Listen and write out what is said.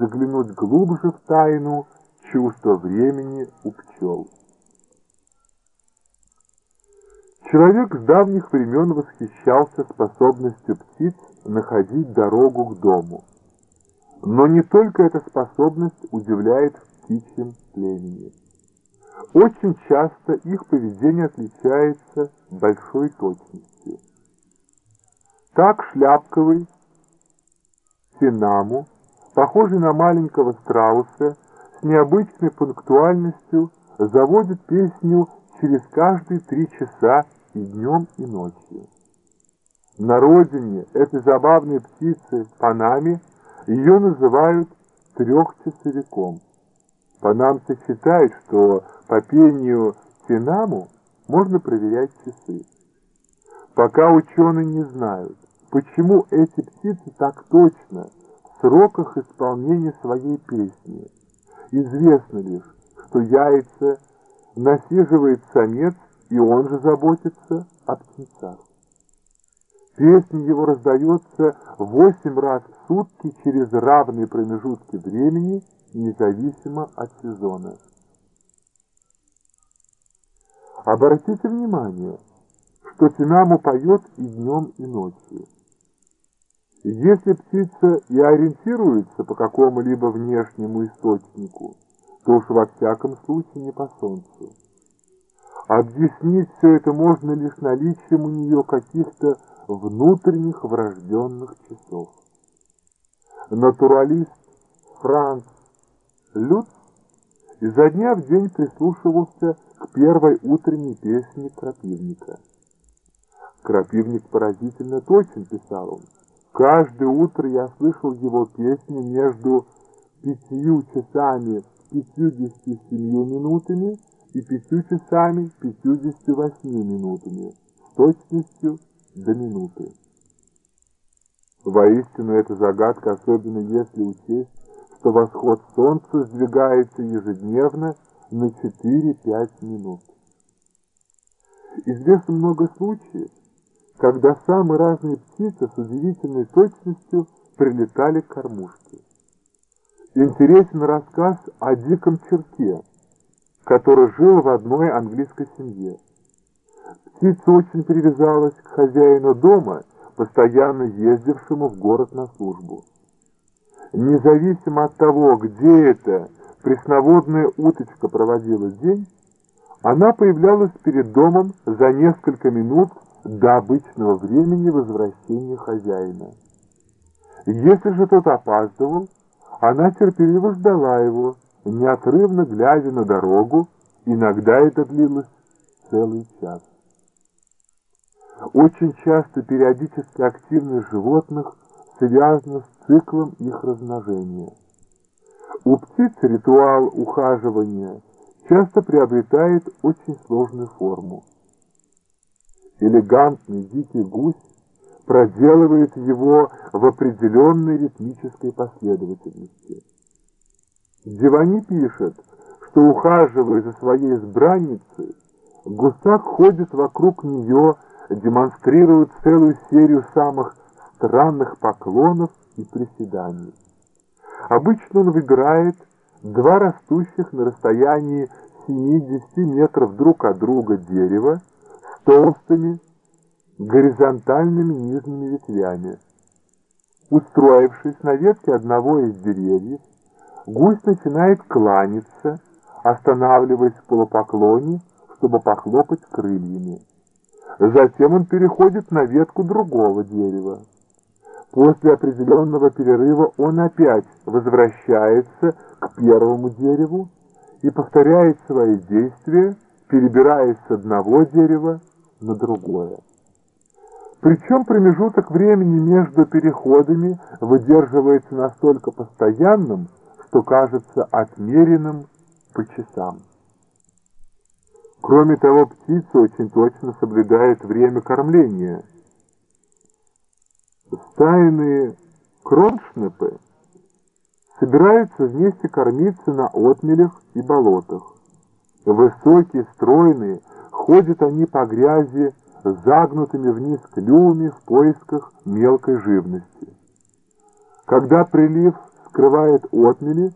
заглянуть глубже в тайну чувства времени у пчел. Человек с давних времен восхищался способностью птиц находить дорогу к дому. Но не только эта способность удивляет в птичьем племени. Очень часто их поведение отличается большой точностью. Так шляпковый Синаму, похожий на маленького страуса, с необычной пунктуальностью заводит песню через каждые три часа и днем, и ночью. На родине этой забавной птицы Панаме ее называют трехчасовиком. Панамцы считают, что по пению Тинаму можно проверять часы. Пока ученые не знают, почему эти птицы так точно сроках исполнения своей песни. Известно лишь, что яйца насиживает самец, и он же заботится о птенцах. Песня его раздается восемь раз в сутки через равные промежутки времени, независимо от сезона. Обратите внимание, что Тинаму поет и днем, и ночью. Если птица и ориентируется по какому-либо внешнему источнику, то уж во всяком случае не по солнцу. Объяснить все это можно лишь наличием у нее каких-то внутренних врожденных часов. Натуралист Франц Люц изо дня в день прислушивался к первой утренней песне крапивника. Крапивник поразительно точен, писал он. Каждое утро я слышал его песни между пятью часами пятьюдесятью семью минутами и пятью часами пятьюдесятью восьми минутами с точностью до минуты. Воистину, эта загадка, особенно если учесть, что восход солнца сдвигается ежедневно на 4-5 минут. Известно много случаев, когда самые разные птицы с удивительной точностью прилетали к кормушке. Интересен рассказ о диком черке, который жил в одной английской семье. Птица очень привязалась к хозяину дома, постоянно ездившему в город на службу. Независимо от того, где эта пресноводная уточка проводила день, она появлялась перед домом за несколько минут до обычного времени возвращения хозяина. Если же тот опаздывал, она терпеливо ждала его, неотрывно глядя на дорогу, иногда это длилось целый час. Очень часто периодически активность животных связана с циклом их размножения. У птиц ритуал ухаживания часто приобретает очень сложную форму элегантный дикий гусь проделывает его в определенной ритмической последовательности. Дивани пишет, что ухаживая за своей избранницей, гусак ходит вокруг нее, демонстрирует целую серию самых странных поклонов и приседаний. Обычно он выбирает два растущих на расстоянии 70 метров друг от друга дерева толстыми горизонтальными нижними ветвями. Устроившись на ветке одного из деревьев, гусь начинает кланяться, останавливаясь в полупоклоне, чтобы похлопать крыльями. Затем он переходит на ветку другого дерева. После определенного перерыва он опять возвращается к первому дереву и повторяет свои действия, перебираясь с одного дерева на другое. Причем промежуток времени между переходами выдерживается настолько постоянным, что кажется отмеренным по часам. Кроме того, птица очень точно соблюдает время кормления. Стайные кроншнепы собираются вместе кормиться на отмелях и болотах. Высокие, стройные, Ходят они по грязи загнутыми вниз клювами в поисках мелкой живности. Когда прилив скрывает отмели